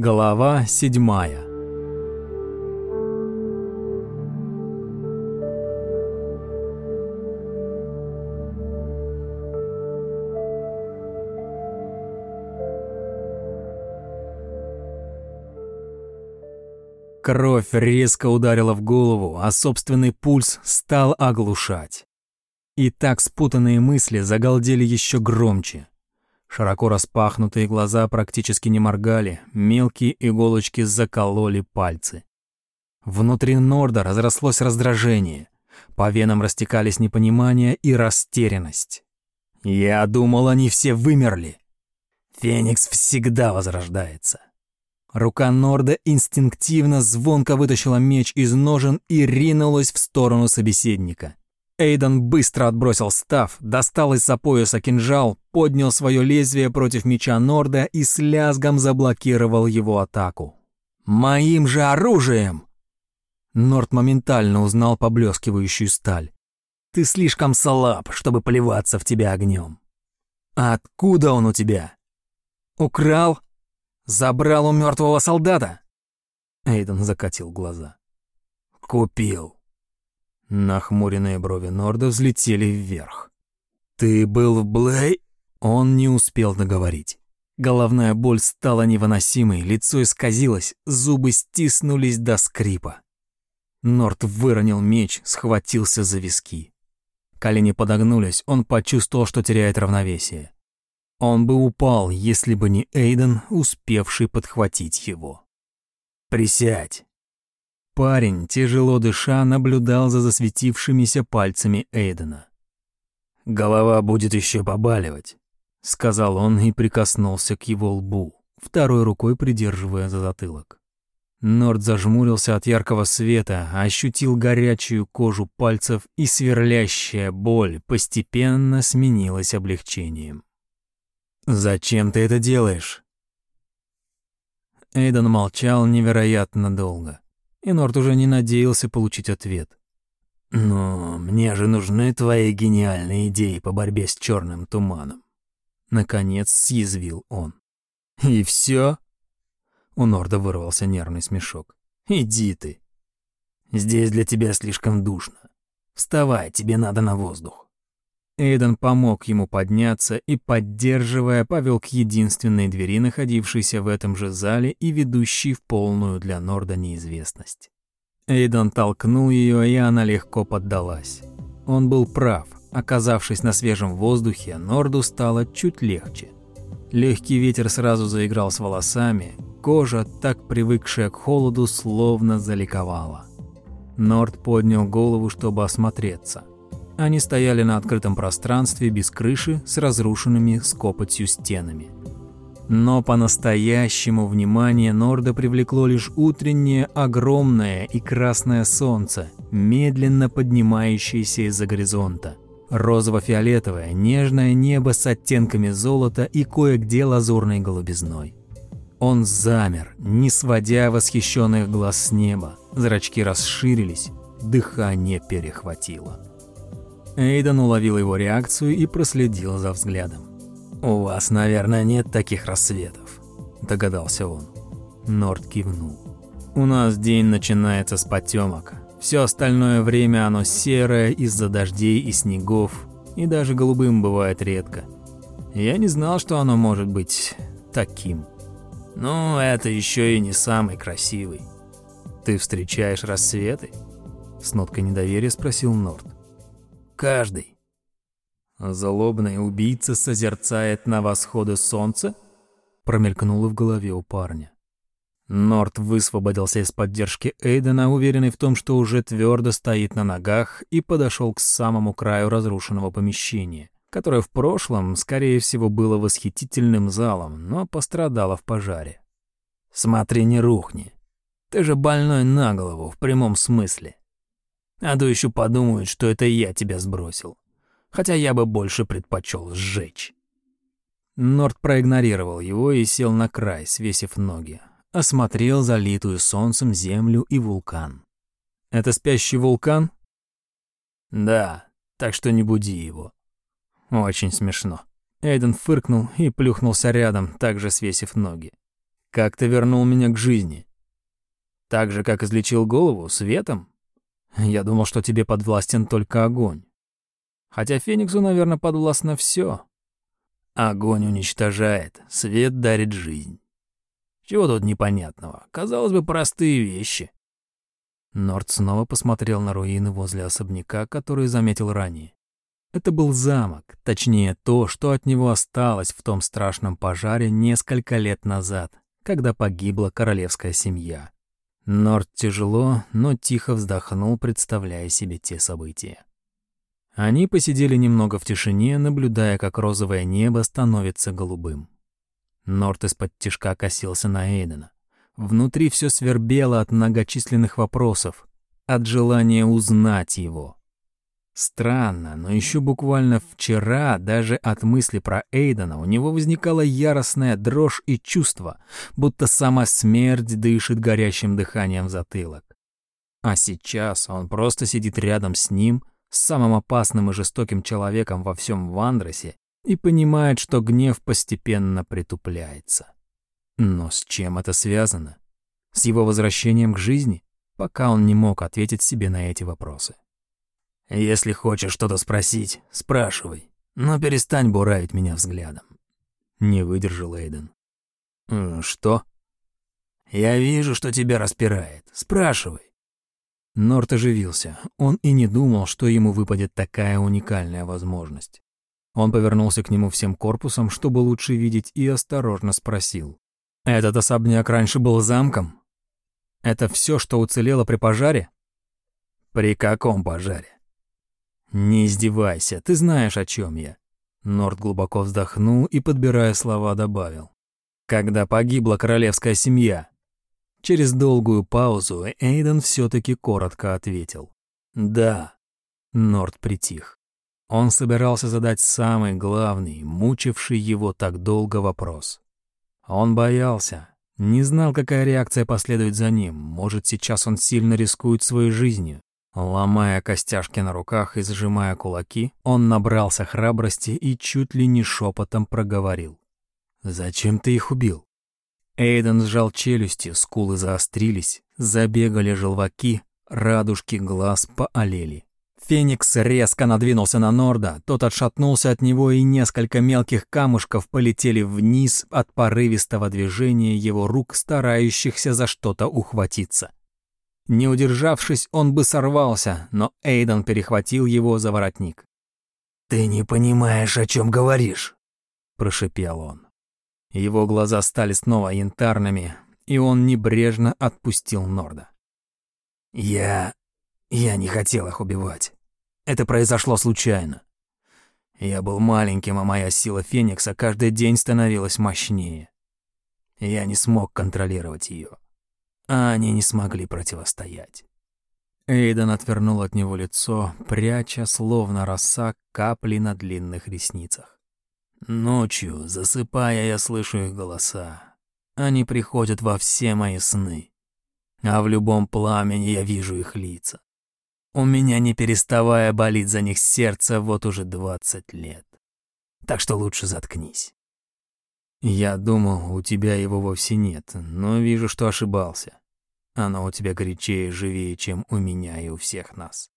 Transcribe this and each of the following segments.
Глава седьмая Кровь резко ударила в голову, а собственный пульс стал оглушать. И так спутанные мысли загалдели еще громче. Широко распахнутые глаза практически не моргали, мелкие иголочки закололи пальцы. Внутри Норда разрослось раздражение. По венам растекались непонимание и растерянность. Я думал, они все вымерли. Феникс всегда возрождается. Рука Норда инстинктивно звонко вытащила меч из ножен и ринулась в сторону собеседника. Эйден быстро отбросил став, достал из-за пояса кинжал, поднял свое лезвие против меча Норда и с лязгом заблокировал его атаку. «Моим же оружием!» Норд моментально узнал поблескивающую сталь. «Ты слишком слаб, чтобы поливаться в тебя огнем». «Откуда он у тебя?» «Украл?» Забрал у мертвого солдата?» Эйден закатил глаза. «Купил». Нахмуренные брови Норда взлетели вверх. «Ты был в Блей?» Он не успел договорить. Головная боль стала невыносимой, лицо исказилось, зубы стиснулись до скрипа. Норд выронил меч, схватился за виски. Колени подогнулись, он почувствовал, что теряет равновесие. Он бы упал, если бы не Эйден, успевший подхватить его. «Присядь!» Парень, тяжело дыша, наблюдал за засветившимися пальцами Эйдена. «Голова будет еще побаливать», — сказал он и прикоснулся к его лбу, второй рукой придерживая за затылок. Норд зажмурился от яркого света, ощутил горячую кожу пальцев, и сверлящая боль постепенно сменилась облегчением. «Зачем ты это делаешь?» Эйден молчал невероятно долго, и Норт уже не надеялся получить ответ. «Но мне же нужны твои гениальные идеи по борьбе с черным туманом», — наконец съязвил он. «И все? У Норда вырвался нервный смешок. «Иди ты. Здесь для тебя слишком душно. Вставай, тебе надо на воздух». Эйден помог ему подняться и, поддерживая, повел к единственной двери, находившейся в этом же зале и ведущей в полную для Норда неизвестность. Эйден толкнул ее, и она легко поддалась. Он был прав. Оказавшись на свежем воздухе, Норду стало чуть легче. Легкий ветер сразу заиграл с волосами, кожа, так привыкшая к холоду, словно заликовала. Норд поднял голову, чтобы осмотреться – они стояли на открытом пространстве без крыши с разрушенными скопотью стенами. Но по-настоящему внимание Норда привлекло лишь утреннее огромное и красное солнце, медленно поднимающееся из-за горизонта. Розово-фиолетовое, нежное небо с оттенками золота и кое-где лазурной голубизной. Он замер, не сводя восхищенных глаз с неба. Зрачки расширились, дыхание перехватило. Эйден уловил его реакцию и проследил за взглядом. «У вас, наверное, нет таких рассветов», – догадался он. Норд кивнул. «У нас день начинается с потемок. Все остальное время оно серое из-за дождей и снегов, и даже голубым бывает редко. Я не знал, что оно может быть таким. Ну, это еще и не самый красивый. Ты встречаешь рассветы?» С ноткой недоверия спросил Норд. Каждый. Злобный убийца созерцает на восходы солнца? Промелькнуло в голове у парня. Норт высвободился из поддержки Эйдена, уверенный в том, что уже твердо стоит на ногах, и подошел к самому краю разрушенного помещения, которое в прошлом, скорее всего, было восхитительным залом, но пострадало в пожаре. «Смотри, не рухни. Ты же больной на голову, в прямом смысле. А то еще подумают, что это я тебя сбросил. Хотя я бы больше предпочел сжечь. Норд проигнорировал его и сел на край, свесив ноги. Осмотрел залитую солнцем землю и вулкан. «Это спящий вулкан?» «Да, так что не буди его». «Очень смешно». Эйден фыркнул и плюхнулся рядом, также свесив ноги. как ты вернул меня к жизни? Так же, как излечил голову, светом? Я думал, что тебе подвластен только огонь. Хотя Фениксу, наверное, подвластно все. Огонь уничтожает, свет дарит жизнь. Чего тут непонятного? Казалось бы, простые вещи. Норд снова посмотрел на руины возле особняка, которые заметил ранее. Это был замок, точнее то, что от него осталось в том страшном пожаре несколько лет назад, когда погибла королевская семья. Норд тяжело, но тихо вздохнул, представляя себе те события. Они посидели немного в тишине, наблюдая, как розовое небо становится голубым. Норт из-под тишка косился на Эйдена. Внутри все свербело от многочисленных вопросов, от желания узнать его. Странно, но еще буквально вчера даже от мысли про Эйдена у него возникала яростная дрожь и чувство, будто сама смерть дышит горящим дыханием в затылок. А сейчас он просто сидит рядом с ним, с самым опасным и жестоким человеком во всем Вандресе, и понимает, что гнев постепенно притупляется. Но с чем это связано? С его возвращением к жизни? Пока он не мог ответить себе на эти вопросы. «Если хочешь что-то спросить, спрашивай, но перестань буравить меня взглядом». Не выдержал Эйден. «Э, «Что?» «Я вижу, что тебя распирает. Спрашивай». Норт оживился. Он и не думал, что ему выпадет такая уникальная возможность. Он повернулся к нему всем корпусом, чтобы лучше видеть, и осторожно спросил. «Этот особняк раньше был замком? Это все, что уцелело при пожаре?» «При каком пожаре?» «Не издевайся, ты знаешь, о чем я». Норд глубоко вздохнул и, подбирая слова, добавил. «Когда погибла королевская семья?» Через долгую паузу Эйден все-таки коротко ответил. «Да». Норд притих. Он собирался задать самый главный, мучивший его так долго вопрос. Он боялся, не знал, какая реакция последует за ним. Может, сейчас он сильно рискует своей жизнью. Ломая костяшки на руках и сжимая кулаки, он набрался храбрости и чуть ли не шепотом проговорил. «Зачем ты их убил?» Эйден сжал челюсти, скулы заострились, забегали желваки, радужки глаз поолели. Феникс резко надвинулся на Норда, тот отшатнулся от него, и несколько мелких камушков полетели вниз от порывистого движения его рук, старающихся за что-то ухватиться. Не удержавшись, он бы сорвался, но Эйден перехватил его за воротник. «Ты не понимаешь, о чем говоришь», — прошипел он. Его глаза стали снова янтарными, и он небрежно отпустил Норда. «Я... я не хотел их убивать. Это произошло случайно. Я был маленьким, а моя сила Феникса каждый день становилась мощнее. Я не смог контролировать ее, а они не смогли противостоять. Эйден отвернул от него лицо, пряча, словно роса, капли на длинных ресницах. Ночью, засыпая, я слышу их голоса. Они приходят во все мои сны. А в любом пламени я вижу их лица. У меня не переставая болит за них сердце вот уже двадцать лет. Так что лучше заткнись. Я думал, у тебя его вовсе нет, но вижу, что ошибался. Оно у тебя горячее и живее, чем у меня и у всех нас.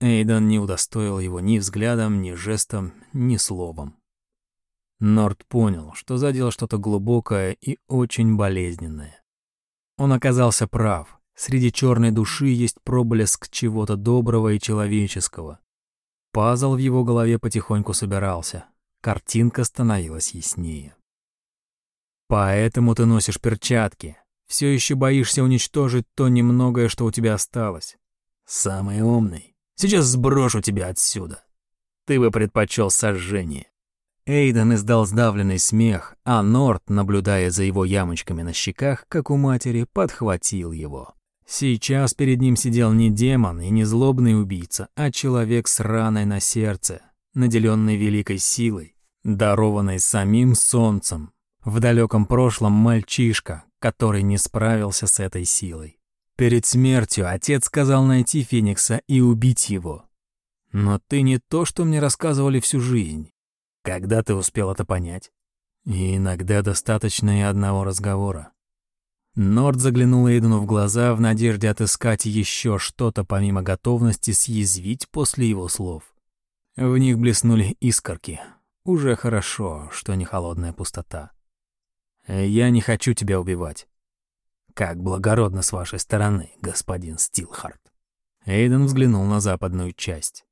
Эйден не удостоил его ни взглядом, ни жестом, ни словом. Норд понял, что задел что-то глубокое и очень болезненное. Он оказался прав. Среди черной души есть проблеск чего-то доброго и человеческого. Пазл в его голове потихоньку собирался. Картинка становилась яснее. Поэтому ты носишь перчатки. Все еще боишься уничтожить то немногое, что у тебя осталось. Самый умный. Сейчас сброшу тебя отсюда. Ты бы предпочел сожжение. Эйден издал сдавленный смех, а Норт, наблюдая за его ямочками на щеках, как у матери, подхватил его. Сейчас перед ним сидел не демон и не злобный убийца, а человек с раной на сердце, наделенный великой силой, дарованной самим солнцем. В далеком прошлом мальчишка, который не справился с этой силой. Перед смертью отец сказал найти Феникса и убить его. Но ты не то, что мне рассказывали всю жизнь. Когда ты успел это понять? И иногда достаточно и одного разговора. Норд заглянул Эйдену в глаза в надежде отыскать еще что-то помимо готовности съязвить после его слов. В них блеснули искорки. Уже хорошо, что не холодная пустота. «Я не хочу тебя убивать». «Как благородно с вашей стороны, господин Стилхарт». Эйден взглянул на западную часть.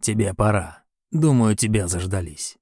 «Тебе пора. Думаю, тебя заждались».